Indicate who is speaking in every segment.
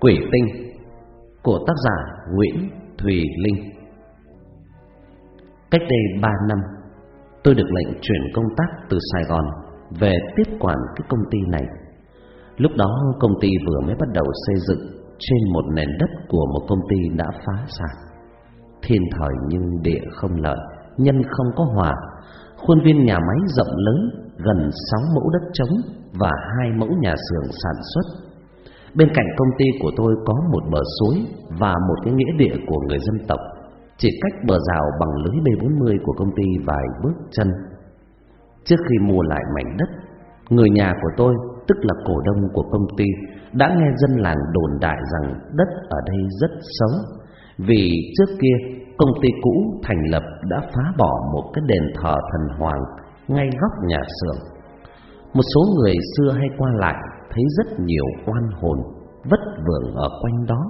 Speaker 1: Quỷ Tinh của tác giả Nguyễn Thùy Linh. Cách đây 3 năm, tôi được lệnh chuyển công tác từ Sài Gòn về tiếp quản cái công ty này. Lúc đó công ty vừa mới bắt đầu xây dựng trên một nền đất của một công ty đã phá sản. Thiên thời nhưng địa không lợi, nhân không có hòa. Khuôn viên nhà máy rộng lớn, gần 6 mẫu đất trống và hai mẫu nhà xưởng sản xuất Bên cạnh công ty của tôi có một bờ suối và một cái nghĩa địa của người dân tộc, chỉ cách bờ rào bằng lưới B40 của công ty vài bước chân. Trước khi mua lại mảnh đất, người nhà của tôi, tức là cổ đông của công ty, đã nghe dân làng đồn đại rằng đất ở đây rất xấu, vì trước kia công ty cũ thành lập đã phá bỏ một cái đền thờ thần hoàng ngay góc nhà xưởng. Một số người xưa hay qua lại thấy rất nhiều oan hồn, vất vưởng ở quanh đó,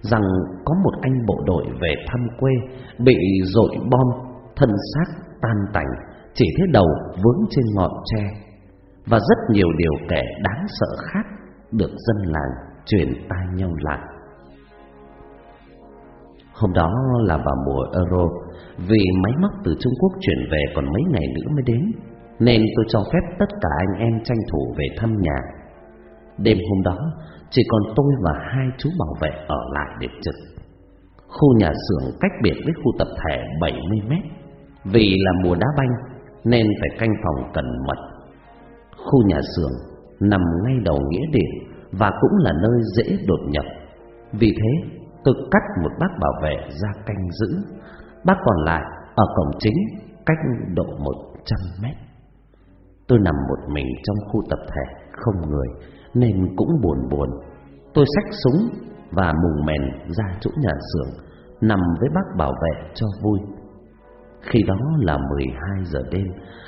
Speaker 1: rằng có một anh bộ đội về thăm quê bị dội bom, thân xác tan tành, chỉ thấy đầu vướng trên ngọn tre. Và rất nhiều điều kể đáng sợ khác được dân làng truyền tai nhau lại. Hôm đó là vào mùa euro, vì máy móc từ trung quốc chuyển về còn mấy ngày nữa mới đến, nên tôi cho phép tất cả anh em tranh thủ về thăm nhà. Đêm hôm đó, Chỉ còn tôi và hai chú bảo vệ ở lại để trực. Khu nhà xưởng cách biệt với khu tập thể 70 mét. Vì là mùa đá banh, Nên phải canh phòng cẩn mật. Khu nhà xưởng nằm ngay đầu nghĩa địa Và cũng là nơi dễ đột nhập. Vì thế, tôi cắt một bác bảo vệ ra canh giữ. Bác còn lại ở cổng chính cách độ 100 mét. Tôi nằm một mình trong khu tập thể không người nên cũng buồn buồn. Tôi xách súng và mùng mèn ra chỗ nhà xưởng, nằm với bác bảo vệ cho vui. Khi đó là 12 giờ đêm,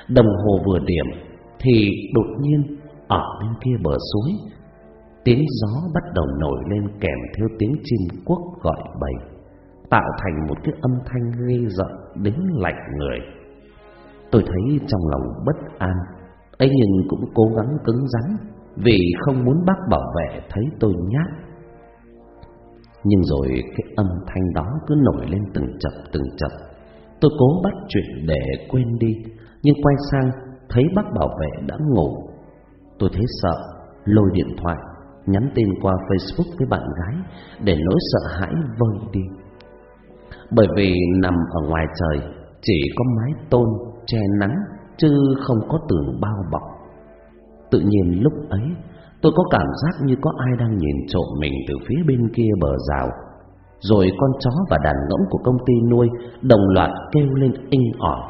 Speaker 1: đồng hồ vừa điểm thì đột nhiên ở bên kia bờ suối, tiếng gió bắt đầu nổi lên kèm theo tiếng chim quốc gọi bầy, tạo thành một cái âm thanh ghê rợn đến lạnh người. Tôi thấy trong lòng bất an, ấy nhưng cũng cố gắng cứng rắn vì không muốn bác bảo vệ thấy tôi nhát. Nhưng rồi cái âm thanh đó cứ nổi lên từng chập từng chập. Tôi cố bắt chuyện để quên đi, nhưng quay sang thấy bác bảo vệ đã ngủ. Tôi thấy sợ, lôi điện thoại, nhắn tin qua Facebook với bạn gái để nỗi sợ hãi vơi đi. Bởi vì nằm ở ngoài trời chỉ có mái tôn che nắng chứ không có tường bao bọc Tự nhiên lúc ấy, Tôi có cảm giác như có ai đang nhìn trộm mình từ phía bên kia bờ rào. Rồi con chó và đàn ngỗng của công ty nuôi Đồng loạt kêu lên inh ỏi.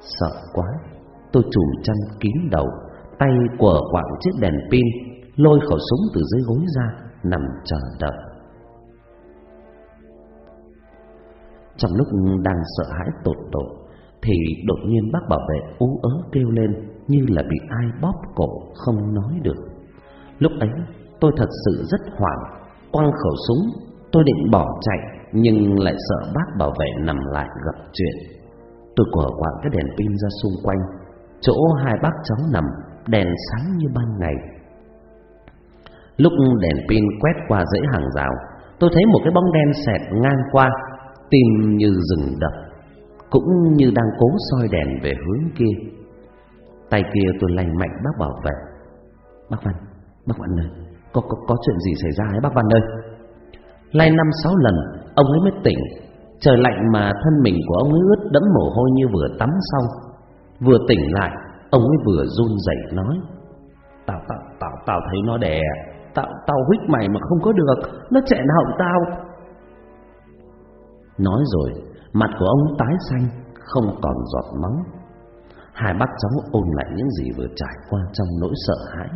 Speaker 1: Sợ quá, Tôi trùm chăn kín đầu, Tay quở quạng chiếc đèn pin, Lôi khẩu súng từ dưới gối ra, Nằm chờ đợi. Trong lúc đang sợ hãi tột độ, Thì đột nhiên bác bảo vệ ú ớ kêu lên như là bị ai bóp cổ không nói được. Lúc ấy tôi thật sự rất hoảng, quăng khẩu súng, tôi định bỏ chạy nhưng lại sợ bác bảo vệ nằm lại gặp chuyện. Tôi quở quạng cái đèn pin ra xung quanh, chỗ hai bác cháu nằm, đèn sáng như ban ngày. Lúc đèn pin quét qua dãy hàng rào, tôi thấy một cái bóng đen xẹt ngang qua, tim như dừng đập, cũng như đang cố soi đèn về hướng kia. Tay kia tôi lành mạnh bác bảo vệ. Bác Văn, bác Văn ơi Có, có, có chuyện gì xảy ra ấy bác Văn ơi? Lay năm sáu lần Ông ấy mới tỉnh. Trời lạnh mà thân mình của ông ấy ướt đẫm mồ hôi như vừa tắm xong. Vừa tỉnh lại Ông ấy vừa run rẩy nói. Tao, tao, tao, tao thấy nó đè. Tao, tao huyết mày mà không có được. Nó chạy họng tao. Nói rồi Mặt của ông tái xanh Không còn giọt máu Hai bác cháu ôn lại những gì vừa trải qua trong nỗi sợ hãi.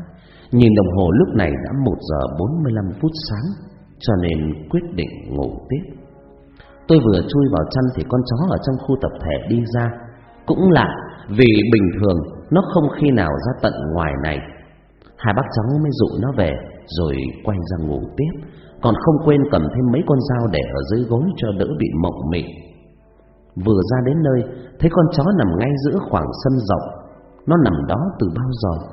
Speaker 1: Nhìn đồng hồ lúc này đã một giờ bốn mươi lăm phút sáng, cho nên quyết định ngủ tiếp. Tôi vừa chui vào chăn thì con chó ở trong khu tập thể đi ra. Cũng lạ, vì bình thường nó không khi nào ra tận ngoài này. Hai bác cháu mới dụ nó về, rồi quay ra ngủ tiếp. Còn không quên cầm thêm mấy con dao để ở dưới gối cho đỡ bị mộng mị. Vừa ra đến nơi, Thấy con chó nằm ngay giữa khoảng sân rộng. Nó nằm đó từ bao giờ?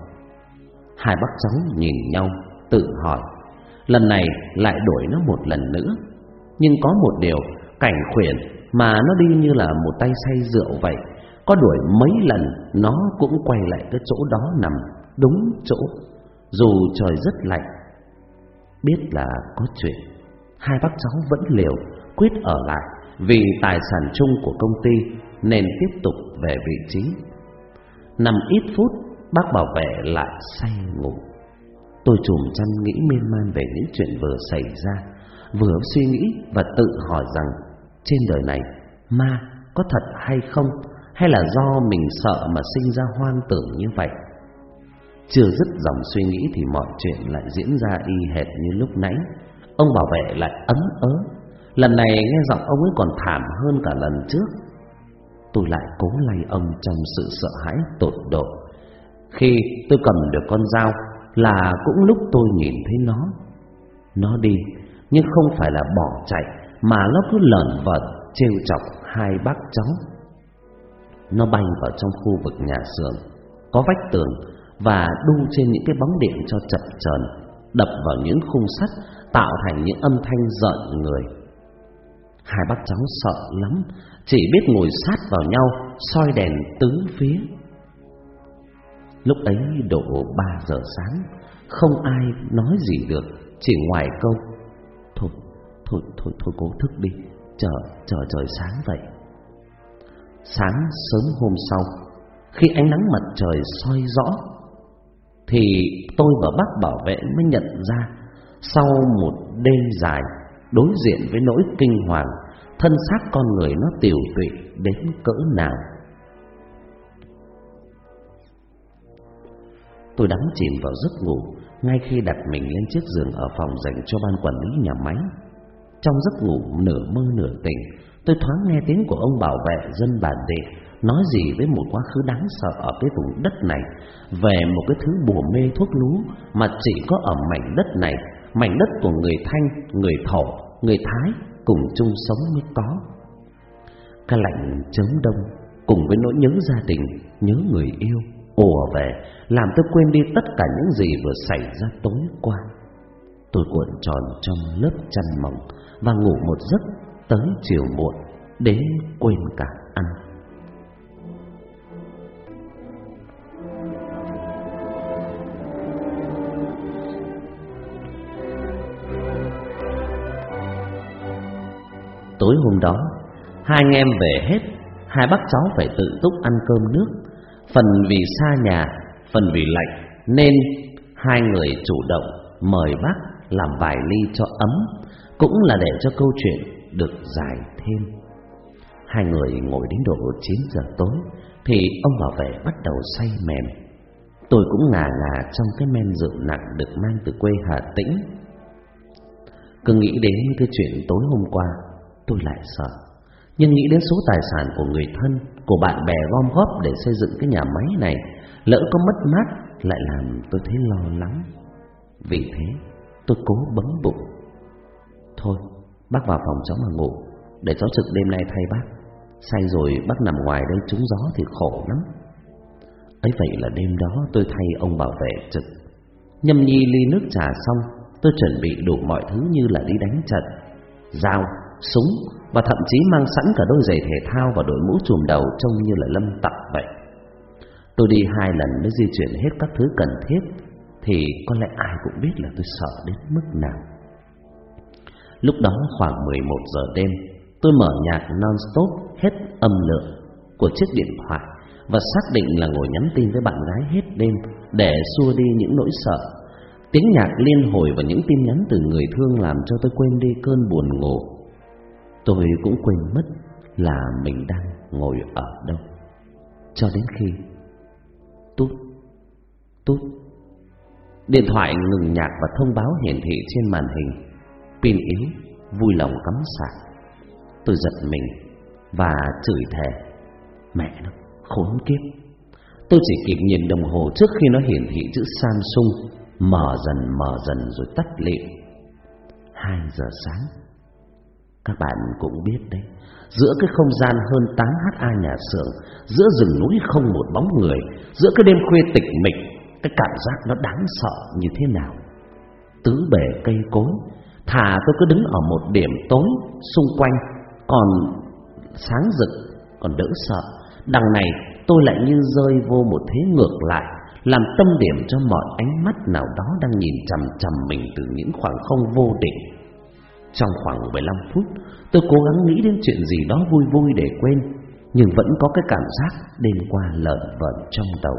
Speaker 1: Hai bác cháu nhìn nhau, Tự hỏi. Lần này lại đuổi nó một lần nữa. Nhưng có một điều Cảnh khuyển mà nó đi như là một tay say rượu vậy. Có đuổi mấy lần, Nó cũng quay lại cái chỗ đó nằm, Đúng chỗ. Dù trời rất lạnh, Biết là có chuyện. Hai bác cháu vẫn liều, Quyết ở lại. Vì tài sản chung của công ty Nên tiếp tục về vị trí. Nằm ít phút, Bác bảo vệ lại say ngủ. Tôi trùm chăn nghĩ miên man về những chuyện vừa xảy ra, Vừa suy nghĩ và tự hỏi rằng, Trên đời này, Ma có thật hay không? Hay là do mình sợ mà sinh ra hoang tưởng như vậy? Chưa dứt dòng suy nghĩ thì mọi chuyện lại diễn ra y hệt như lúc nãy. Ông bảo vệ lại ấm ớ Lần này nghe giọng ông ấy còn thảm hơn cả lần trước. Tôi lại cố lay ông trong sự sợ hãi tột độ. Khi tôi cầm được con dao Là cũng lúc tôi nhìn thấy nó. Nó đi, Nhưng không phải là bỏ chạy, Mà nó cứ lẩn vẩn, trêu chọc hai bác cháu. Nó bay vào trong khu vực nhà xưởng, Có vách tường Và đu trên những cái bóng điện cho chập chờn, Đập vào những khung sắt, Tạo thành những âm thanh giận người. Hai bác cháu sợ lắm Chỉ biết ngồi sát vào nhau soi đèn tứ phía. Lúc ấy độ ba giờ sáng Không ai nói gì được Chỉ ngoài câu Thôi, thôi, thôi, thôi cố thức đi Chờ, chờ trời sáng vậy. Sáng sớm hôm sau Khi ánh nắng mặt trời soi rõ Thì tôi và bác bảo vệ mới nhận ra Sau một đêm dài Đối diện với nỗi kinh hoàng Thân xác con người nó tiểu tụy đến cỡ nào. Tôi đắm chìm vào giấc ngủ Ngay khi đặt mình lên chiếc giường ở phòng dành cho ban quản lý nhà máy. Trong giấc ngủ nửa mơ nửa tỉnh Tôi thoáng nghe tiếng của ông bảo vệ dân bản địa Nói gì với một quá khứ đáng sợ ở cái vùng đất này Về một cái thứ bùa mê thuốc lú Mà chỉ có ở mảnh đất này Mảnh đất của người Thanh, người Thổ, người Thái Cùng chung sống mới có Cái lạnh chớm đông Cùng với nỗi nhớ gia đình, nhớ người yêu ùa về làm tôi quên đi tất cả những gì vừa xảy ra tối qua. Tôi cuộn tròn trong lớp chăn mỏng và ngủ một giấc tới chiều muộn đến quên cả ăn. Tối hôm đó, hai anh em về hết, hai bác cháu phải tự túc ăn cơm nước, phần vì xa nhà phần vì lạnh nên hai người chủ động mời bác làm vài ly cho ấm, cũng là để cho câu chuyện được dài thêm. Hai người ngồi đến độ 9 giờ tối thì ông bảo vệ bắt đầu say mềm. Tôi cũng ngà ngà trong cái men rượu nặng được mang từ quê Hà Tĩnh. Cứ nghĩ đến cái chuyện tối hôm qua, tôi lại sợ. Nhưng nghĩ đến số tài sản của người thân, của bạn bè gom góp để xây dựng cái nhà máy này Lỡ có mất mát lại làm tôi thấy lo lắng. Vì thế tôi cố bấm bụng. Thôi bác vào phòng cháu mà ngủ Để cháu trực đêm nay thay bác. Say rồi bác nằm ngoài đây trúng gió thì khổ lắm. Ấy vậy là đêm đó tôi thay ông bảo vệ trực. Nhâm nhi ly nước trà xong Tôi chuẩn bị đủ mọi thứ như là đi đánh trận. Dao, súng Và thậm chí mang sẵn cả đôi giày thể thao Và đội mũ trùm đầu trông như là lâm tặc vậy. Tôi đi hai lần mới di chuyển hết các thứ cần thiết, Thì có lẽ ai cũng biết là tôi sợ đến mức nào. Lúc đó khoảng 11 giờ đêm, Tôi mở nhạc non-stop hết âm lượng của chiếc điện thoại Và xác định là ngồi nhắn tin với bạn gái hết đêm Để xua đi những nỗi sợ. Tiếng nhạc liên hồi và những tin nhắn từ người thương làm cho tôi quên đi cơn buồn ngủ. Tôi cũng quên mất là mình đang ngồi ở đâu. Cho đến khi Tút Tút, Điện thoại ngừng nhạc và thông báo hiển thị trên màn hình. Pin yếu, Vui lòng cắm sạc. Tôi giật mình Và chửi thề, Mẹ nó, khốn kiếp. Tôi chỉ kịp nhìn đồng hồ trước khi nó hiển thị chữ Samsung, Mở dần mở dần rồi tắt lịm. Hai giờ sáng các bạn cũng biết đấy, Giữa cái không gian hơn 8 ha nhà xưởng, Giữa rừng núi không một bóng người, Giữa cái đêm khuya tịch mịch, Cái cảm giác nó đáng sợ như thế nào? Tứ bề cây cối, Thà tôi cứ đứng ở một điểm tối xung quanh, Còn sáng rực, Còn đỡ sợ. Đằng này tôi lại như rơi vô một thế ngược lại, Làm tâm điểm cho mọi ánh mắt nào đó Đang nhìn chằm chằm mình từ những khoảng không vô định. Trong khoảng 15 phút, Tôi cố gắng nghĩ đến chuyện gì đó vui vui để quên, Nhưng vẫn có cái cảm giác đêm qua lợn vợn trong đầu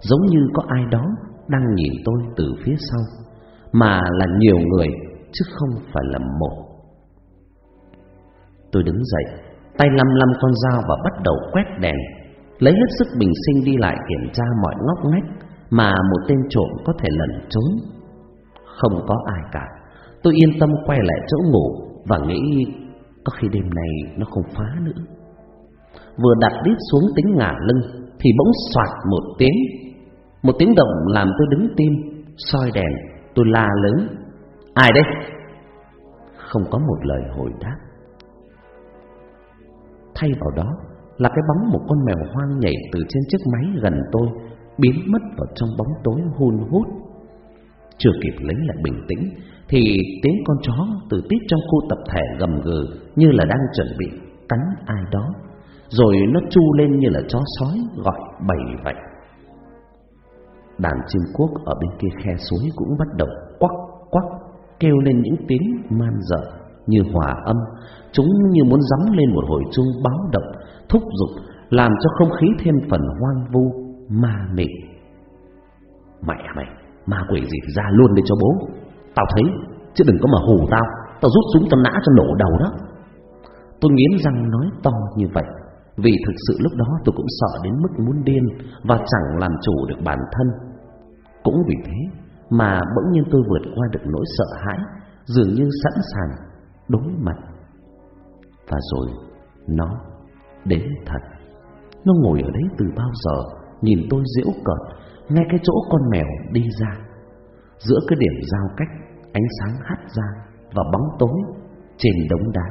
Speaker 1: Giống như có ai đó đang nhìn tôi từ phía sau, Mà là nhiều người, chứ không phải là một. Tôi đứng dậy, Tay lăm lăm con dao và bắt đầu quét đèn, Lấy hết sức bình sinh đi lại kiểm tra mọi ngóc ngách Mà một tên trộm có thể lẩn trốn. Không có ai cả. Tôi yên tâm quay lại chỗ ngủ Và nghĩ có khi đêm này nó không phá nữa. Vừa đặt đít xuống tính ngả lưng Thì bỗng soạt một tiếng. Một tiếng động làm tôi đứng tim, soi đèn, Tôi la lớn. Ai đấy Không có một lời hồi đáp. Thay vào đó Là cái bóng một con mèo hoang nhảy từ trên chiếc máy gần tôi, Biến mất vào trong bóng tối hun hút. Chưa kịp lấy lại bình tĩnh thì tiếng con chó từ tít trong khu tập thể gầm gừ Như là đang chuẩn bị cắn ai đó Rồi nó chu lên như là chó sói gọi bầy vậy Đàn chim quốc ở bên kia khe suối cũng bắt đầu quắc quắc kêu lên những tiếng man dợ như hòa âm, chúng như muốn gióng lên một hồi chuông báo động, thúc giục làm cho không khí thêm phần hoang vu, ma mị. Mẹ mày, ma quỷ gì thì ra luôn đi cho bố. Tao thấy, chứ đừng có mà hù tao, tao rút súng tao nã cho nổ đầu đó. Tôi nghiến răng nói to như vậy, vì thực sự lúc đó tôi cũng sợ đến mức muốn điên và chẳng làm chủ được bản thân. Cũng vì thế mà bỗng nhiên tôi vượt qua được nỗi sợ hãi, dường như sẵn sàng đối mặt. Và rồi nó đến thật. Nó ngồi ở đấy từ bao giờ, nhìn tôi giễu cợt, ngay cái chỗ con mèo đi ra. Giữa cái điểm giao cách, ánh sáng hắt ra và bóng tối trên đống đá.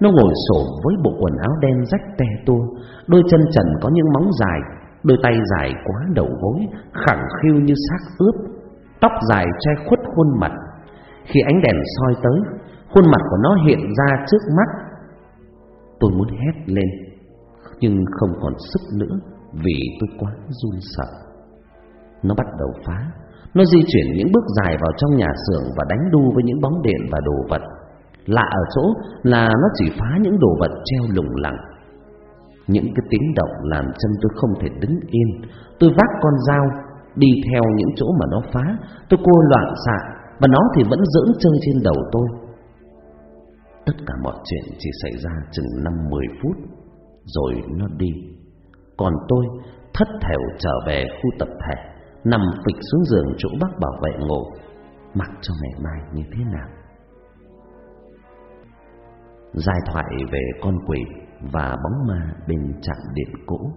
Speaker 1: Nó ngồi xổm với bộ quần áo đen rách te tua, đôi chân trần có những móng dài, đôi tay dài quá đầu gối, khẳng khiu như xác ướp, tóc dài che khuất khuôn mặt. Khi ánh đèn soi tới, khuôn mặt của nó hiện ra trước mắt. Tôi muốn hét lên, nhưng không còn sức nữa vì tôi quá run sợ. Nó bắt đầu phá, nó di chuyển những bước dài vào trong nhà xưởng và đánh đu với những bóng điện và đồ vật. Lạ ở chỗ là nó chỉ phá những đồ vật treo lủng lẳng. Những cái tiếng động làm chân tôi không thể đứng yên. Tôi vác con dao đi theo những chỗ mà nó phá. Tôi cô loạn xạ và nó thì vẫn dưỡng chơi trên đầu tôi. Tất cả mọi chuyện chỉ xảy ra chừng năm mười phút, Rồi nó đi Còn tôi thất thểu trở về khu tập thể Nằm phịch xuống giường chỗ bác bảo vệ ngủ. Mặc cho ngày mai như thế nào? Giai thoại về con quỷ và bóng ma bên trạm điện cũ.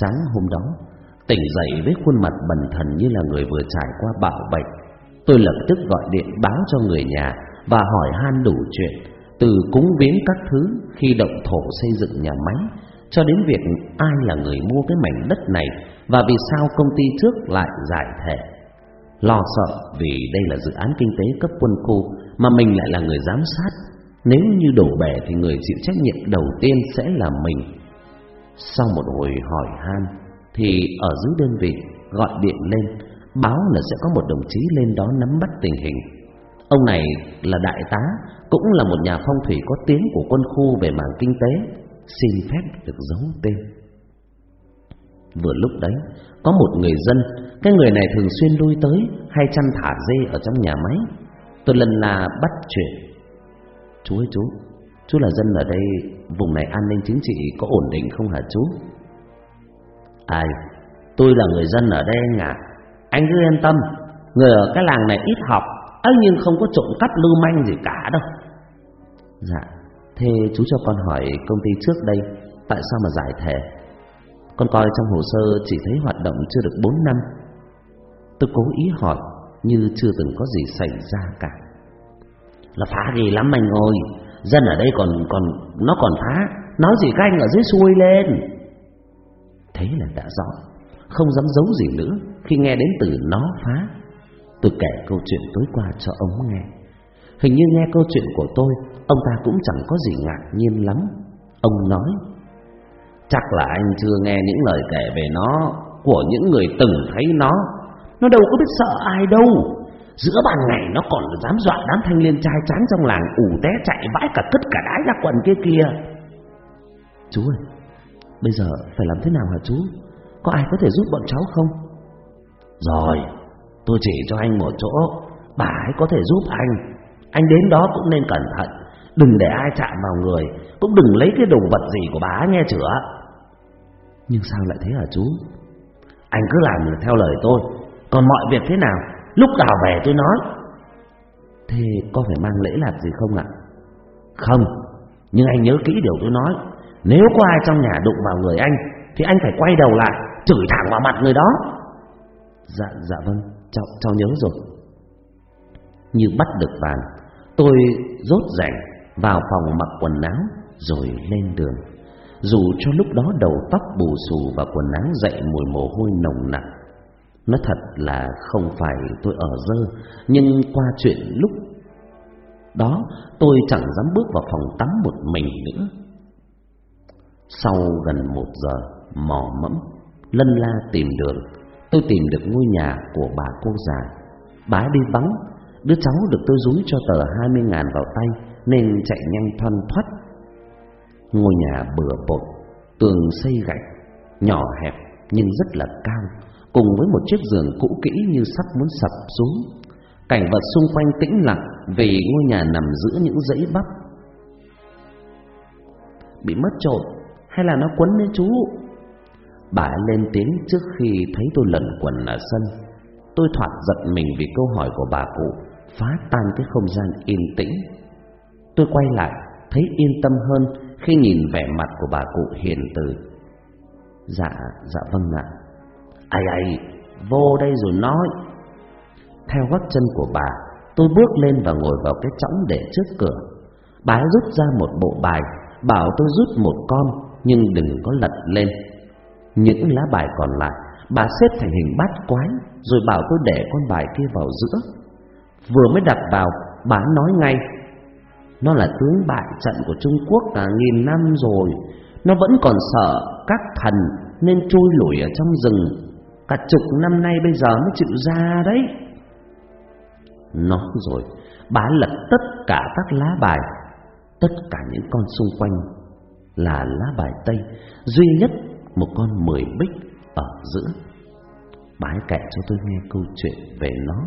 Speaker 1: Sáng hôm đó, Tỉnh dậy với khuôn mặt bần thần như là người vừa trải qua bạo bệnh, Tôi lập tức gọi điện báo cho người nhà và hỏi han đủ chuyện, từ cúng viếng các thứ, khi động thổ xây dựng nhà máy, cho đến việc ai là người mua cái mảnh đất này và vì sao công ty trước lại giải thể. Lo sợ vì đây là dự án kinh tế cấp quân khu mà mình lại là người giám sát. Nếu như đổ bể thì người chịu trách nhiệm đầu tiên sẽ là mình. Sau một hồi hỏi han thì ở dưới đơn vị gọi điện lên báo là sẽ có một đồng chí lên đó nắm bắt tình hình Ông này là đại tá, cũng là một nhà phong thủy có tiếng của quân khu về mảng kinh tế, xin phép được giấu tên. Vừa lúc đấy, có một người dân, cái người này thường xuyên lui tới hay chăn thả dê ở trong nhà máy. Tôi lần là bắt chuyện. Chú ơi chú, chú là dân ở đây, vùng này an ninh chính trị có ổn định không hả chú? Ai, tôi là người dân ở đây anh ạ. Anh cứ yên tâm, người ở cái làng này ít học ấy nhưng không có trộm cắp lưu manh gì cả đâu dạ thế chú cho con hỏi công ty trước đây tại sao mà giải thể con coi trong hồ sơ chỉ thấy hoạt động chưa được 4 năm. Tôi cố ý hỏi như chưa từng có gì xảy ra cả. Là phá gì lắm anh ơi dân ở đây còn còn nó còn phá. Nói gì các anh ở dưới xuôi lên. Thế là đã rõ không dám giấu gì nữa. Khi nghe đến từ nó phá Tôi kể câu chuyện tối qua cho ông nghe. Hình như nghe câu chuyện của tôi Ông ta cũng chẳng có gì ngạc nhiên lắm. Ông nói Chắc là anh chưa nghe những lời kể về nó Của những người từng thấy nó. Nó đâu có biết sợ ai đâu. Giữa ban ngày nó còn dám dọa đám thanh niên trai tráng trong làng ủ té chạy vãi cả cất cả đái ra quần kia kia, Chú ơi Bây giờ phải làm thế nào hả chú? Có ai có thể giúp bọn cháu không? Rồi Tôi chỉ cho anh một chỗ. Bà ấy có thể giúp anh. Anh đến đó cũng nên cẩn thận. Đừng để ai chạm vào người. Cũng đừng lấy cái đồ vật gì của bà nghe chữa nhưng sao lại thế hả chú? Anh cứ làm theo lời tôi. Còn mọi việc thế nào? Lúc nào về tôi nói. Thế có phải mang lễ lạt gì không ạ? Không. Nhưng anh nhớ kỹ điều tôi nói. Nếu có ai trong nhà đụng vào người anh Thì anh phải quay đầu lại Chửi thẳng vào mặt người đó. Dạ dạ vâng. Cháu, cháu nhớ rồi. Như bắt được vàng Tôi rốt rảnh Vào phòng mặc quần áo Rồi lên đường. Dù cho lúc đó đầu tóc bù xù Và quần áo dậy mùi mồ hôi nồng nặc. Nó thật là không phải tôi ở dơ, Nhưng qua chuyện lúc đó tôi chẳng dám bước vào phòng tắm một mình nữa. Sau gần một giờ mò mẫm, Lân la tìm đường, Tôi tìm được ngôi nhà của bà cô già. Bà đi vắng, Đứa cháu được tôi dúi cho tờ 20 ngàn vào tay, Nên chạy nhanh thoăn thoắt. Ngôi nhà bừa bộn, Tường xây gạch, Nhỏ hẹp nhưng rất là cao, cùng với một chiếc giường cũ kỹ như sắp muốn sập xuống. Cảnh vật xung quanh tĩnh lặng vì ngôi nhà nằm giữa những dãy bắp. Bị mất trộm hay là nó quấn lên chú? Bà lên tiếng trước khi thấy tôi lẩn quẩn ở sân. Tôi thoạt giật mình vì câu hỏi của bà cụ, phá tan cái không gian yên tĩnh. Tôi quay lại, thấy yên tâm hơn khi nhìn vẻ mặt của bà cụ hiền từ. Dạ, dạ vâng ạ. Ai ai, vô đây rồi nói. Theo gót chân của bà, tôi bước lên và ngồi vào cái chõng để trước cửa. Bà rút ra một bộ bài, bảo tôi rút một con, nhưng đừng có lật lên. Những lá bài còn lại, bà xếp thành hình bát quái, rồi bảo tôi để con bài kia vào giữa. Vừa mới đặt vào, bà nói ngay, nó là tướng bại trận của Trung Quốc cả nghìn năm rồi, nó vẫn còn sợ các thần nên chui lủi ở trong rừng. Cả chục năm nay bây giờ mới chịu ra đấy. Nói rồi Bá lật tất cả các lá bài. Tất cả những con xung quanh Là lá bài Tây. Duy nhất một con mười bích Ở giữa. Bái kể cho tôi nghe câu chuyện về nó.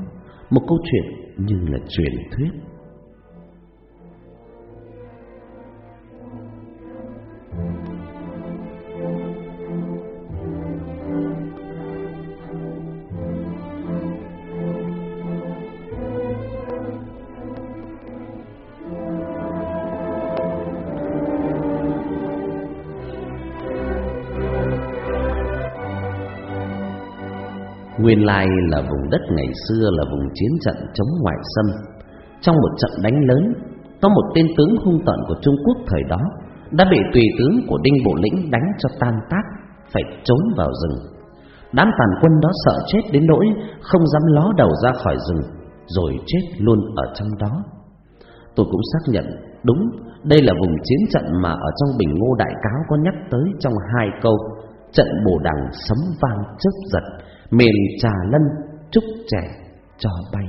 Speaker 1: Một câu chuyện như là truyền thuyết. Nguyên lai là vùng đất ngày xưa là vùng chiến trận chống ngoại xâm. Trong một trận đánh lớn, có một tên tướng hung tợn của Trung Quốc thời đó đã bị tùy tướng của Đinh Bộ Lĩnh đánh cho tan tác, phải trốn vào rừng. Đám tàn quân đó sợ chết đến nỗi không dám ló đầu ra khỏi rừng, rồi chết luôn ở trong đó. Tôi cũng xác nhận đúng đây là vùng chiến trận mà ở trong Bình Ngô Đại Cáo có nhắc tới trong hai câu trận bồ đằng sấm vang chớp giật miền trà lân trúc trẻ cho bay.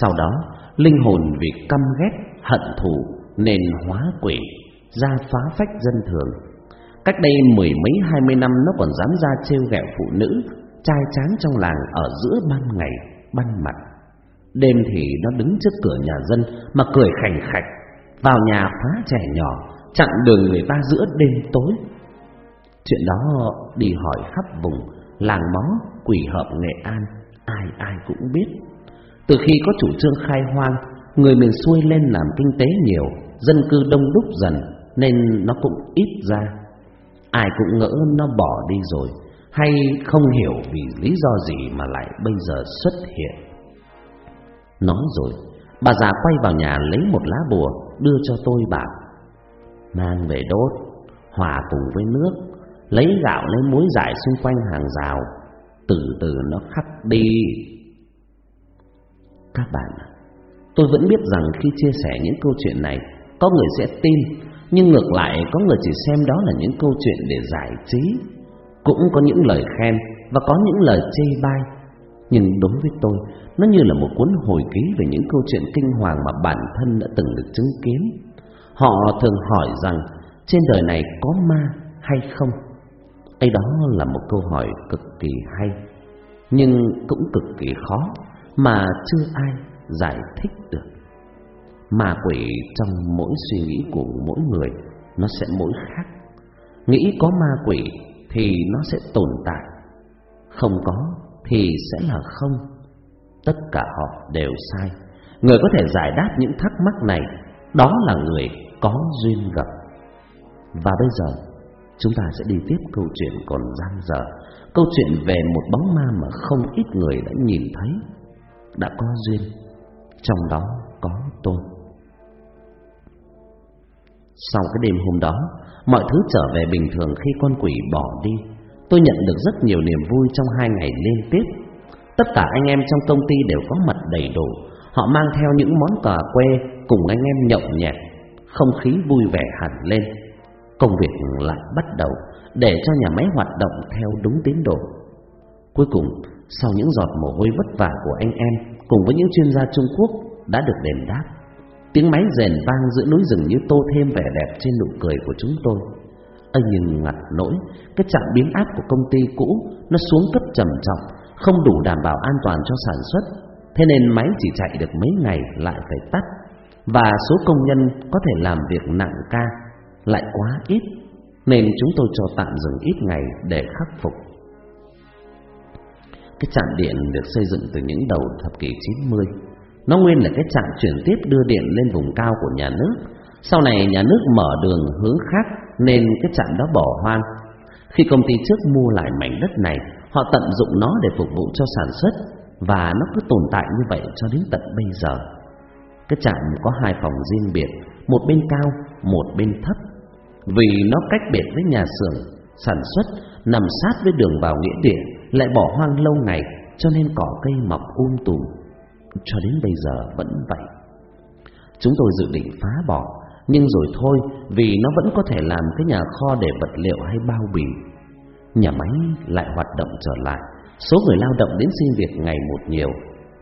Speaker 1: Sau đó, linh hồn vì căm ghét, hận thù nên hóa quỷ, ra phá phách dân thường. Cách đây mười mấy, hai mươi năm nó còn dám ra trêu ghẹo phụ nữ, trai tráng trong làng ở giữa ban ngày, ban mặt. Đêm thì nó đứng trước cửa nhà dân mà cười khành khạch, vào nhà phá trẻ nhỏ, chặn đường người ta giữa đêm tối. Chuyện đó đi hỏi khắp vùng Làng mó, quỷ hợp Nghệ An Ai ai cũng biết. Từ khi có chủ trương khai hoang Người miền xuôi lên làm kinh tế nhiều Dân cư đông đúc dần Nên nó cũng ít ra. Ai cũng ngỡ nó bỏ đi rồi Hay không hiểu vì lý do gì Mà lại bây giờ xuất hiện. Nói rồi Bà già quay vào nhà lấy một lá bùa Đưa cho tôi bảo Mang về đốt Hòa cùng với nước lấy gạo lấy muối giải xung quanh hàng rào, từ từ nó khắc đi. Các bạn tôi vẫn biết rằng khi chia sẻ những câu chuyện này, có người sẽ tin, nhưng ngược lại có người chỉ xem đó là những câu chuyện để giải trí. Cũng có những lời khen và có những lời chê bai. Nhưng đối với tôi, nó như là một cuốn hồi ký về những câu chuyện kinh hoàng mà bản thân đã từng được chứng kiến. Họ thường hỏi rằng trên đời này có ma hay không? Ấy đó là một câu hỏi cực kỳ hay, nhưng cũng cực kỳ khó mà chưa ai giải thích được. Ma quỷ trong mỗi suy nghĩ của mỗi người, nó sẽ mỗi khác. Nghĩ có ma quỷ thì nó sẽ tồn tại, không có thì sẽ là không. Tất cả họ đều sai. Người có thể giải đáp những thắc mắc này, đó là người có duyên gặp. Và bây giờ chúng ta sẽ đi tiếp câu chuyện còn dang dở, câu chuyện về một bóng ma mà không ít người đã nhìn thấy, đã có duyên, trong đó có tôi. Sau cái đêm hôm đó, mọi thứ trở về bình thường khi con quỷ bỏ đi. Tôi nhận được rất nhiều niềm vui trong hai ngày liên tiếp. Tất cả anh em trong công ty đều có mặt đầy đủ. Họ mang theo những món quà quê cùng anh em nhậu nhẹt, không khí vui vẻ hẳn lên công việc lại bắt đầu để cho nhà máy hoạt động theo đúng tiến độ. Cuối cùng, sau những giọt mồ hôi vất vả của anh em cùng với những chuyên gia Trung Quốc đã được đền đáp, tiếng máy rền vang giữa núi rừng như tô thêm vẻ đẹp trên nụ cười của chúng tôi. Anh nhưng ngặt nỗi, cái trạm biến áp của công ty cũ nó xuống cấp trầm trọng, không đủ đảm bảo an toàn cho sản xuất, thế nên máy chỉ chạy được mấy ngày lại phải tắt, và số công nhân có thể làm việc nặng ca lại quá ít nên chúng tôi cho tạm dừng ít ngày để khắc phục. Cái trạm điện được xây dựng từ những đầu thập kỷ 90. Nó nguyên là cái trạm chuyển tiếp đưa điện lên vùng cao của nhà nước. Sau này nhà nước mở đường hướng khác nên cái trạm đó bỏ hoang. Khi công ty trước mua lại mảnh đất này, họ tận dụng nó để phục vụ cho sản xuất và nó cứ tồn tại như vậy cho đến tận bây giờ. Cái trạm có hai phòng riêng biệt, một bên cao, một bên thấp vì nó cách biệt với nhà xưởng, sản xuất, nằm sát với đường vào nghĩa địa, lại bỏ hoang lâu ngày, cho nên cỏ cây mọc um tùm. Cho đến bây giờ vẫn vậy. Chúng tôi dự định phá bỏ, nhưng rồi thôi, vì nó vẫn có thể làm cái nhà kho để vật liệu hay bao bì. Nhà máy lại hoạt động trở lại, số người lao động đến xin việc ngày một nhiều.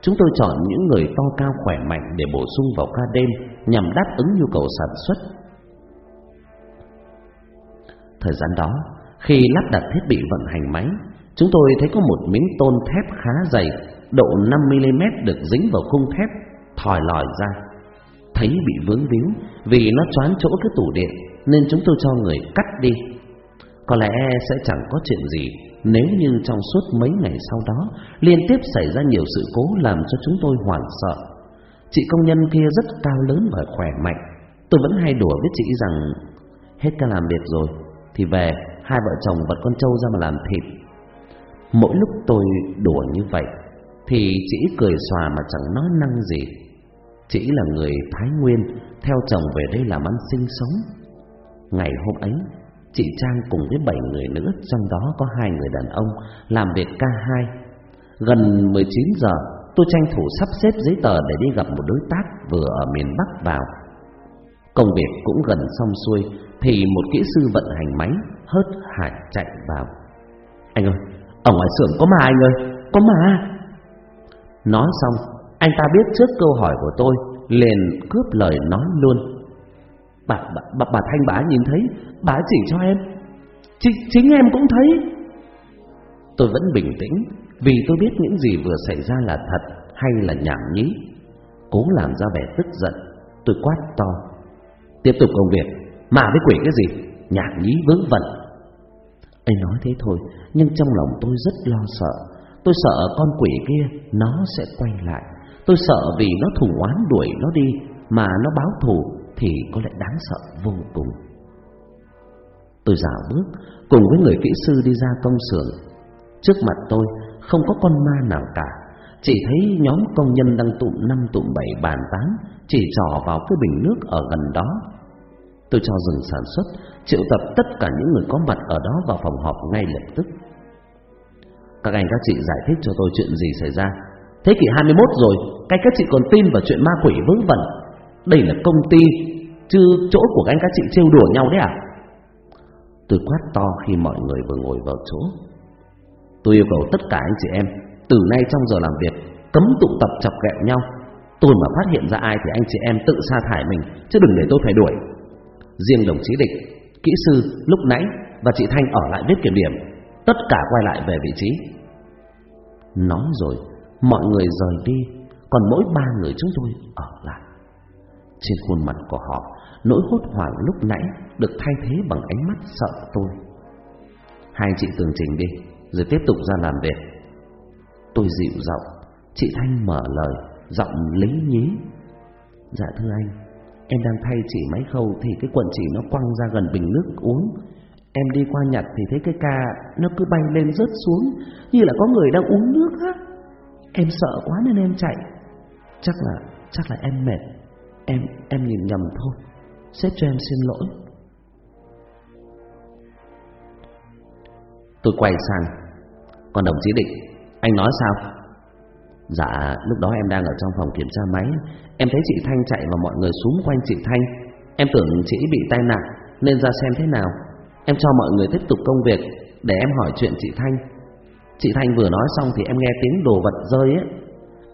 Speaker 1: Chúng tôi chọn những người to cao khỏe mạnh để bổ sung vào ca đêm, nhằm đáp ứng nhu cầu sản xuất. Thời gian đó, khi lắp đặt thiết bị vận hành máy, chúng tôi thấy có một miếng tôn thép khá dày, độ 5mm được dính vào khung thép, thòi lòi ra. Thấy bị vướng víu vì nó choán chỗ cái tủ điện nên chúng tôi cho người cắt đi. Có lẽ sẽ chẳng có chuyện gì nếu như trong suốt mấy ngày sau đó liên tiếp xảy ra nhiều sự cố làm cho chúng tôi hoảng sợ. Chị công nhân kia rất cao lớn và khỏe mạnh. Tôi vẫn hay đùa với chị rằng hết ca làm việc rồi, thì về hai vợ chồng vật con trâu ra mà làm thịt. Mỗi lúc tôi đùa như vậy thì chị cười xòa mà chẳng nói năng gì. Chỉ là người Thái Nguyên theo chồng về đây làm ăn sinh sống. Ngày hôm ấy, chị Trang cùng với bảy người nữa, trong đó có hai người đàn ông làm việc ca hai. Gần 19 giờ, tôi tranh thủ sắp xếp giấy tờ để đi gặp một đối tác vừa ở miền Bắc vào. Công việc cũng gần xong xuôi, thì một kỹ sư vận hành máy hớt hải chạy vào. Anh ơi, ở ngoài xưởng có ma anh ơi, có ma. Nói xong, anh ta biết trước câu hỏi của tôi, liền cướp lời nói luôn. Bà, bà, bà, bà Thanh bá nhìn thấy, bà chỉ cho em. Ch chính em cũng thấy. Tôi vẫn bình tĩnh, vì tôi biết những gì vừa xảy ra là thật hay là nhảm nhí. Cố làm ra vẻ tức giận, tôi quát to. Tiếp tục công việc, mà với quỷ cái gì Nhạc nhí vướng vẩn. Anh nói thế thôi Nhưng trong lòng tôi rất lo sợ. Tôi sợ con quỷ kia Nó sẽ quay lại. Tôi sợ vì nó thù oán đuổi nó đi Mà nó báo thù Thì có lẽ đáng sợ vô cùng. Tôi dạo bước Cùng với người kỹ sư đi ra công xưởng. Trước mặt tôi Không có con ma nào cả. Chỉ thấy nhóm công nhân đang tụm năm tụm bảy bàn tán chỉ trỏ vào cái bình nước ở gần đó Tôi cho dừng sản xuất, triệu tập tất cả những người có mặt ở đó vào phòng họp ngay lập tức. Các anh các chị giải thích cho tôi chuyện gì xảy ra. Thế kỷ 21 rồi, cái các chị còn tin vào chuyện ma quỷ vớ vẩn. Đây là công ty, chứ chỗ của các anh các chị trêu đùa nhau đấy à? Tôi quát to khi mọi người vừa ngồi vào chỗ. Tôi yêu cầu tất cả anh chị em từ nay trong giờ làm việc cấm tụ tập chọc ghẹo nhau. Tôi mà phát hiện ra ai thì anh chị em tự sa thải mình, chứ đừng để tôi phải đuổi. Riêng đồng chí Địch, kỹ sư lúc nãy và chị Thanh ở lại viết kiểm điểm, tất cả quay lại về vị trí. Nói rồi, mọi người rời đi, còn mỗi ba người chúng tôi ở lại. Trên khuôn mặt của họ, nỗi hốt hoảng lúc nãy được thay thế bằng ánh mắt sợ tôi. Hai chị tường trình đi, rồi tiếp tục ra làm việc. Tôi dịu giọng, chị Thanh mở lời, giọng lính nhí. Dạ thưa anh, em đang thay chỉ máy khâu thì cái quần chỉ nó quăng ra gần bình nước uống. Em đi qua nhặt thì thấy cái ca nó cứ bay lên rớt xuống như là có người đang uống nước á. Em sợ quá nên em chạy. Chắc là chắc là em mệt. Em em nhìn nhầm thôi. Sếp cho em xin lỗi. Tôi quay sang. Còn đồng chí Định, anh nói sao? Dạ, lúc đó em đang ở trong phòng kiểm tra máy. Em thấy chị Thanh chạy và mọi người xuống quanh chị Thanh. Em tưởng chị bị tai nạn Nên ra xem thế nào. Em cho mọi người tiếp tục công việc Để em hỏi chuyện chị Thanh. Chị Thanh vừa nói xong thì em nghe tiếng đồ vật rơi ấy.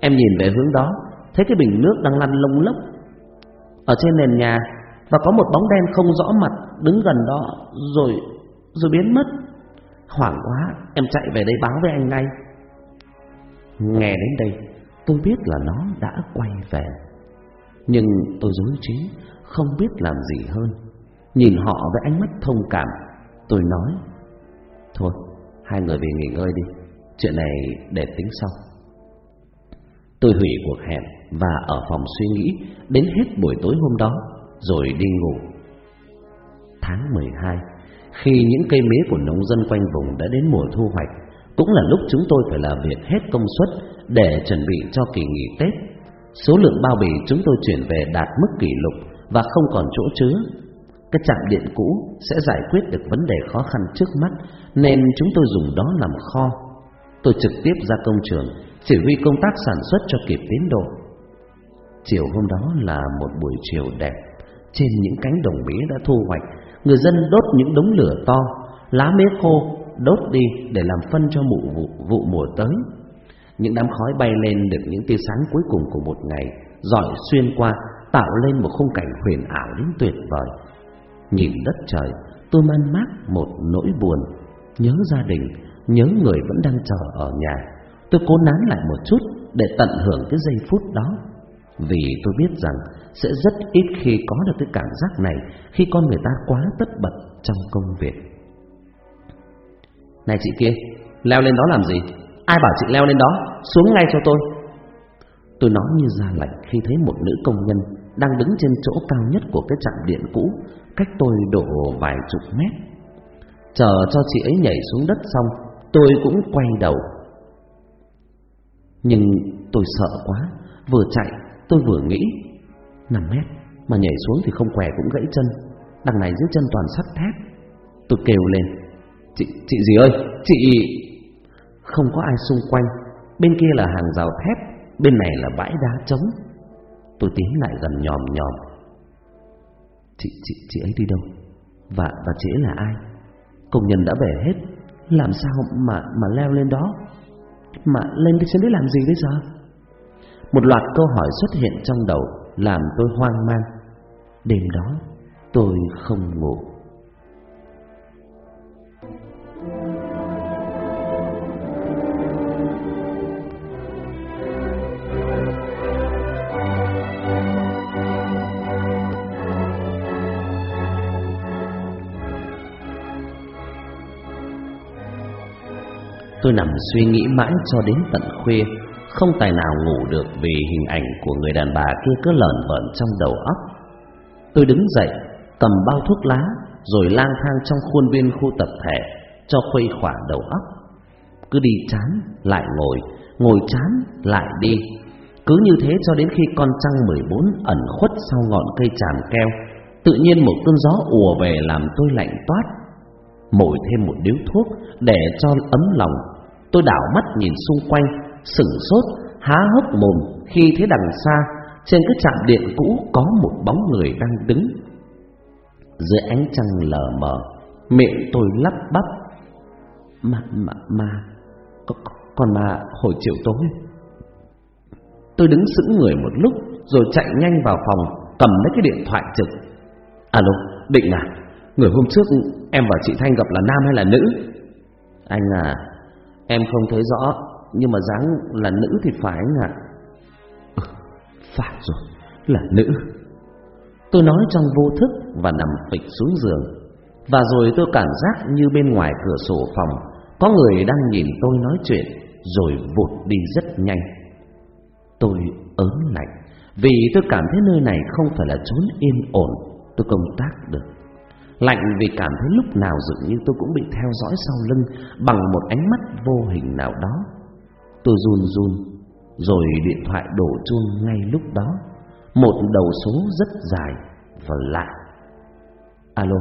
Speaker 1: Em nhìn về hướng đó Thấy cái bình nước đang lăn lông lốc Ở trên nền nhà Và có một bóng đen không rõ mặt Đứng gần đó Rồi rồi biến mất. Hoảng quá Em chạy về đây báo với anh ngay. Nghe đến đây, Tôi biết là nó đã quay về. Nhưng tôi dối trí, Không biết làm gì hơn. Nhìn họ với ánh mắt thông cảm, Tôi nói, Thôi, hai người về nghỉ ngơi đi, Chuyện này để tính sau. Tôi hủy cuộc hẹn Và ở phòng suy nghĩ Đến hết buổi tối hôm đó, Rồi đi ngủ. Tháng 12 Khi những cây mía của nông dân quanh vùng đã đến mùa thu hoạch cũng là lúc chúng tôi phải làm việc hết công suất để chuẩn bị cho kỳ nghỉ Tết. Số lượng bao bì chúng tôi chuyển về đạt mức kỷ lục và không còn chỗ chứa. Cái trạm điện cũ sẽ giải quyết được vấn đề khó khăn trước mắt nên chúng tôi dùng đó làm kho. Tôi trực tiếp ra công trường chỉ huy công tác sản xuất cho kịp tiến độ. Chiều hôm đó là một buổi chiều đẹp. Trên những cánh đồng mía đã thu hoạch, người dân đốt những đống lửa to, lá mía khô đốt đi để làm phân cho mụ vụ, vụ mùa tới. Những đám khói bay lên được những tia sáng cuối cùng của một ngày, dọi xuyên qua, tạo lên một khung cảnh huyền ảo đến tuyệt vời. Nhìn đất trời, tôi man mác một nỗi buồn, nhớ gia đình, nhớ người vẫn đang chờ ở nhà. Tôi cố nán lại một chút để tận hưởng cái giây phút đó. Vì tôi biết rằng sẽ rất ít khi có được cái cảm giác này khi con người ta quá tất bật trong công việc. Này chị kia, leo lên đó làm gì? Ai bảo chị leo lên đó? Xuống ngay cho tôi. Tôi nói như ra lệnh khi thấy một nữ công nhân đang đứng trên chỗ cao nhất của cái trạm điện cũ, cách tôi độ vài chục mét. Chờ cho chị ấy nhảy xuống đất xong, tôi cũng quay đầu. Nhưng tôi sợ quá, vừa chạy tôi vừa nghĩ, 5 mét mà nhảy xuống thì không què cũng gãy chân, đằng này dưới chân toàn sắt thép. Tôi kêu lên, Chị, chị gì ơi, chị... Không có ai xung quanh, bên kia là hàng rào thép, bên này là bãi đá trống. Tôi tiến lại gần nhòm nhòm. Chị, chị, chị ấy đi đâu? Và, và chị ấy là ai? Công nhân đã về hết, làm sao mà mà leo lên đó? Mà lên trên đấy làm gì bây giờ? Một loạt câu hỏi xuất hiện trong đầu làm tôi hoang mang. Đêm đó tôi không ngủ. Tôi nằm suy nghĩ mãi cho đến tận khuya Không tài nào ngủ được vì hình ảnh của người đàn bà kia cứ lởn vởn trong đầu óc. Tôi đứng dậy, cầm bao thuốc lá Rồi lang thang trong khuôn viên khu tập thể Cho khuây khỏa đầu óc. Cứ đi chán, lại ngồi, ngồi chán, lại đi. Cứ như thế cho đến khi con trăng 14 ẩn khuất sau ngọn cây tràm keo Tự nhiên một cơn gió ùa về làm tôi lạnh toát. Mồi thêm một điếu thuốc Để cho ấm lòng Tôi đảo mắt nhìn xung quanh Sửng sốt Há hốc mồm Khi thấy đằng xa Trên cái trạm điện cũ Có một bóng người đang đứng. Dưới ánh trăng lờ mờ Miệng tôi lắp bắp. Mà, mà, mà Còn mà hồi chiều tối. Tôi đứng sững người một lúc Rồi chạy nhanh vào phòng Cầm lấy cái điện thoại trực. Alo, Định à Người hôm trước em và chị Thanh gặp là nam hay là nữ? Anh à Em không thấy rõ Nhưng mà dáng là nữ thì phải anh ạ. Ừ, Phải rồi Là nữ. Tôi nói trong vô thức Và nằm phịch xuống giường. Và rồi tôi cảm giác như bên ngoài cửa sổ phòng Có người đang nhìn tôi nói chuyện Rồi vụt đi rất nhanh. Tôi ớn lạnh Vì tôi cảm thấy nơi này không phải là chốn yên ổn Tôi công tác được. Lạnh vì cảm thấy lúc nào dường như tôi cũng bị theo dõi sau lưng Bằng một ánh mắt vô hình nào đó. Tôi run run Rồi điện thoại đổ chuông ngay lúc đó. Một đầu số rất dài và lạ. Alo,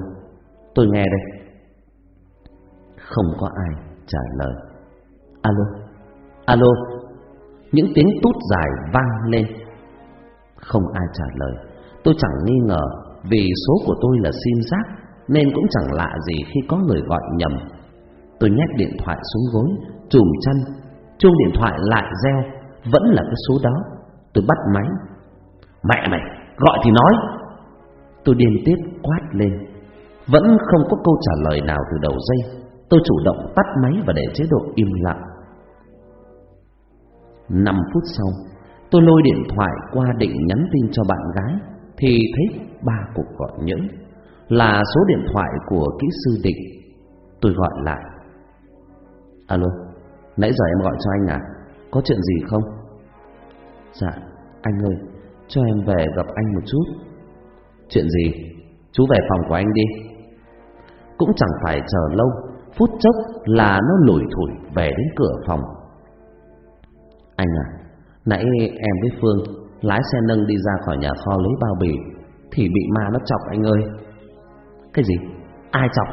Speaker 1: tôi nghe đây. Không có ai trả lời. Alo, alo Những tiếng tút dài vang lên. Không ai trả lời. Tôi chẳng nghi ngờ Vì số của tôi là sim giác nên cũng chẳng lạ gì khi có người gọi nhầm. Tôi nhét điện thoại xuống gối, chùm chân, chuông điện thoại lại reo, vẫn là cái số đó. Tôi bắt máy. Mẹ mày, gọi thì nói. Tôi điên tiết quát lên. Vẫn không có câu trả lời nào từ đầu dây. Tôi chủ động tắt máy và để chế độ im lặng. Năm phút sau, tôi lôi điện thoại qua định nhắn tin cho bạn gái thì thấy ba cuộc gọi nhỡ là số điện thoại của kỹ sư Định. Tôi gọi lại. Alo, nãy giờ em gọi cho anh à? Có chuyện gì không? Dạ, anh ơi, cho em về gặp anh một chút. Chuyện gì? Chú về phòng của anh đi. Cũng chẳng phải chờ lâu, phút chốc là nó lủi thủi về đến cửa phòng. Anh à, nãy em với Phương lái xe nâng đi ra khỏi nhà kho lấy bao bì thì bị ma nó chọc anh ơi. Cái gì? Ai chọc?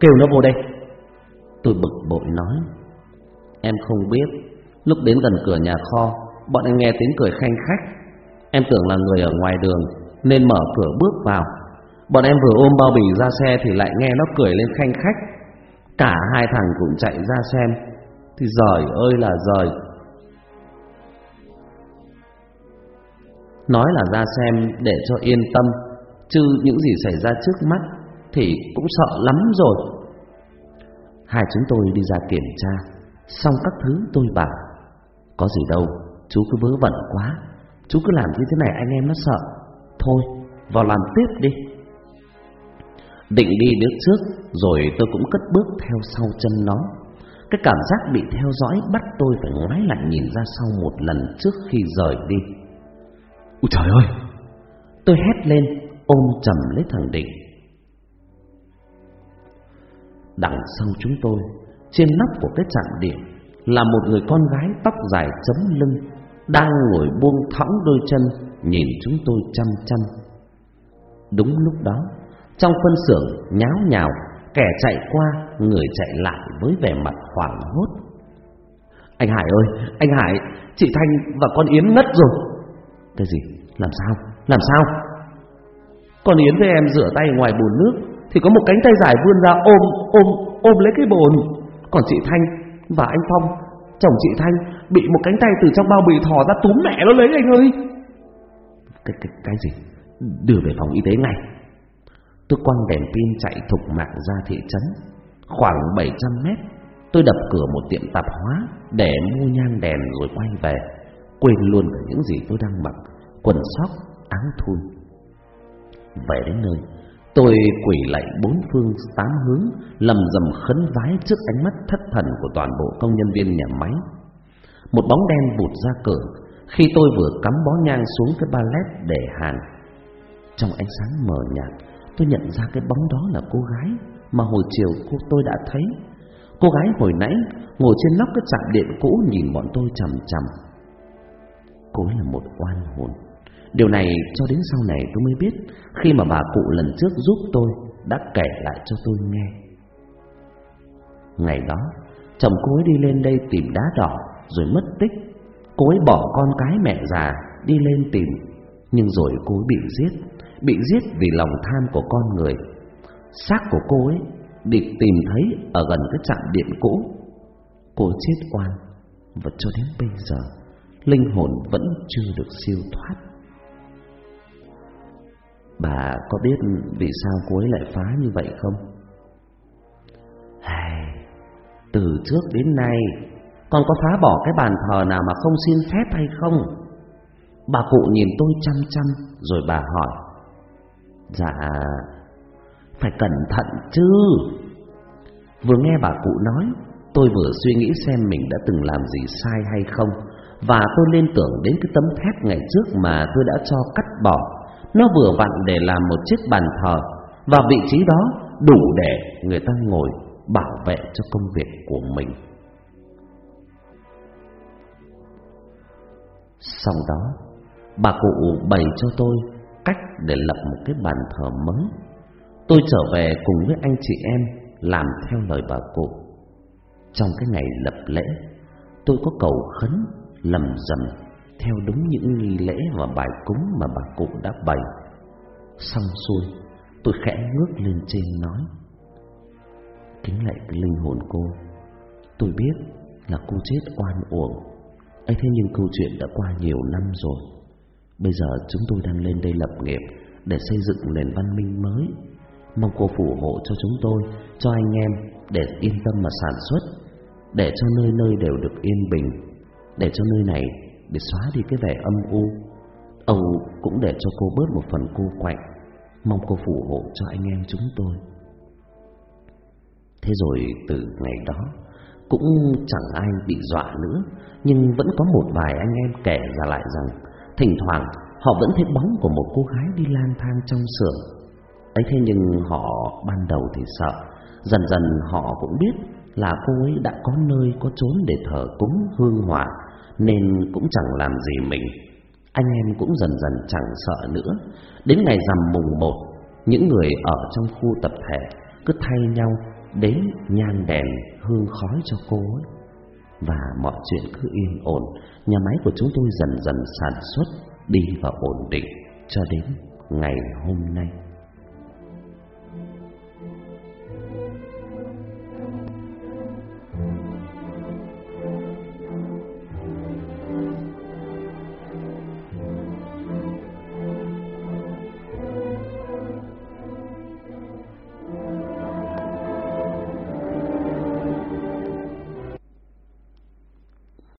Speaker 1: Kêu nó vô đây. Tôi bực bội nói. Em không biết. Lúc đến gần cửa nhà kho, Bọn em nghe tiếng cười khanh khách. Em tưởng là người ở ngoài đường, Nên mở cửa bước vào. Bọn em vừa ôm bao bì ra xe Thì lại nghe nó cười lên khanh khách. Cả hai thằng cũng chạy ra xem. Thì giời ơi là giời. Nói là ra xem để cho yên tâm, Chứ những gì xảy ra trước mắt thì cũng sợ lắm rồi. Hai chúng tôi đi ra kiểm tra, xong các thứ tôi bảo, có gì đâu, chú cứ vớ vẩn quá, chú cứ làm như thế này anh em nó sợ. Thôi, vào làm tiếp đi. Định đi bước trước, rồi tôi cũng cất bước theo sau chân nó. Cái cảm giác bị theo dõi bắt tôi phải ngoái lại nhìn ra sau một lần trước khi rời đi. Úi trời ơi! Tôi hét lên, ôm chầm lấy thằng Định. Đằng sau chúng tôi, Trên nóc của cái trạm điện, Là một người con gái tóc dài chấm lưng, Đang ngồi buông thõng đôi chân, Nhìn chúng tôi chăm chăm. Đúng lúc đó, Trong phân xưởng nháo nhào, Kẻ chạy qua, Người chạy lại với vẻ mặt hoảng hốt. Anh Hải ơi, Anh Hải, Chị Thanh và con Yến ngất rồi. Cái gì? Làm sao? Làm sao? Con Yến với em rửa tay ngoài bồn nước thì có một cánh tay dài vươn ra ôm ôm ôm lấy cái bồn. Còn chị thanh và anh phong, chồng chị thanh bị một cánh tay từ trong bao bì thò ra túm mẹ nó lấy anh ơi. Cái cái cái gì? Đưa về phòng y tế ngay. Tôi quăng đèn pin chạy thục mạng ra thị trấn. Khoảng 700 mét, tôi đập cửa một tiệm tạp hóa để mua nhang đèn rồi quay về. Quên luôn cả những gì tôi đang mặc, quần sóc, áo thun. Về đến nơi Tôi quỷ lạy bốn phương tám hướng, lầm rầm khấn vái trước ánh mắt thất thần của toàn bộ công nhân viên nhà máy. Một bóng đen vụt ra cửa khi tôi vừa cắm bó nhang xuống cái ba lét để hàn. Trong ánh sáng mờ nhạt, tôi nhận ra cái bóng đó là cô gái mà hồi chiều cô tôi đã thấy. Cô gái hồi nãy ngồi trên nóc cái trạm điện cũ nhìn bọn tôi chằm chằm. Cô ấy là một oan hồn, Điều này cho đến sau này tôi mới biết, Khi mà bà cụ lần trước giúp tôi, Đã kể lại cho tôi nghe. Ngày đó, Chồng cô ấy đi lên đây tìm đá đỏ, Rồi mất tích. Cô ấy bỏ con cái mẹ già Đi lên tìm, Nhưng rồi cô ấy bị giết Bị giết vì lòng tham của con người. Xác của cô ấy Được tìm thấy ở gần cái trạm điện cũ. Cô chết oan, Và cho đến bây giờ, Linh hồn vẫn chưa được siêu thoát. Bà có biết vì sao cô ấy lại phá như vậy không? Hay, từ trước đến nay Con có phá bỏ cái bàn thờ nào mà không xin phép hay không? Bà cụ nhìn tôi chăm chăm Rồi bà hỏi Dạ Phải cẩn thận chứ Vừa nghe bà cụ nói Tôi vừa suy nghĩ xem mình đã từng làm gì sai hay không Và tôi liên tưởng đến cái tấm thép ngày trước mà tôi đã cho cắt bỏ nó vừa vặn để làm một chiếc bàn thờ Và vị trí đó đủ để người ta ngồi bảo vệ cho công việc của mình. Sau đó, Bà cụ bày cho tôi cách để lập một cái bàn thờ mới. Tôi trở về cùng với anh chị em làm theo lời bà cụ. Trong cái ngày lập lễ, Tôi có cầu khấn Lầm rầm theo đúng những nghi lễ và bài cúng Mà bà cụ đã bày Xong xuôi Tôi khẽ ngước lên trên nói Kính lạy linh hồn cô Tôi biết là cô chết oan uổng. Ấy thế nhưng câu chuyện đã qua nhiều năm rồi. Bây giờ chúng tôi đang lên đây lập nghiệp Để xây dựng nền văn minh mới. Mong cô phù hộ cho chúng tôi Cho anh em Để yên tâm mà sản xuất để cho nơi nơi đều được yên bình, để cho nơi này để xóa đi cái vẻ âm u. Âu cũng để cho cô bớt một phần cô quạnh, mong cô phù hộ cho anh em chúng tôi. Thế rồi từ ngày đó cũng chẳng ai bị dọa nữa, nhưng vẫn có một vài anh em kể ra lại rằng thỉnh thoảng họ vẫn thấy bóng của một cô gái đi lang thang trong xưởng. ấy thế nhưng họ ban đầu thì sợ, dần dần họ cũng biết là cô ấy đã có nơi có chốn để thờ cúng hương hỏa nên cũng chẳng làm gì mình. Anh em cũng dần dần chẳng sợ nữa. Đến ngày rằm mùng một, những người ở trong khu tập thể cứ thay nhau đến nhang đèn hương khói cho cô ấy. Và mọi chuyện cứ yên ổn, nhà máy của chúng tôi dần dần sản xuất đi vào ổn định cho đến ngày hôm nay.